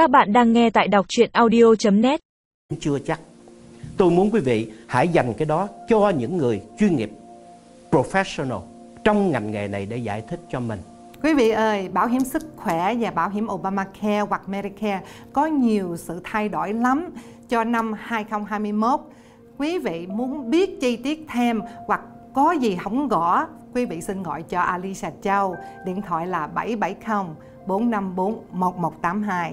Các bạn đang nghe tại đọc truyện audio.net. chưa chắc. Tôi muốn quý vị hãy dành cái đó cho những người chuyên nghiệp, professional trong ngành nghề này để giải thích cho mình. Quý vị ơi, bảo hiểm sức khỏe và bảo hiểm Obamacare hoặc Medicare có nhiều sự thay đổi lắm cho năm 2021. Quý vị muốn biết chi tiết thêm hoặc có gì không gõ, quý vị xin gọi cho Alicia Châu, điện thoại là 770 454 1182.